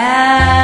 Ah.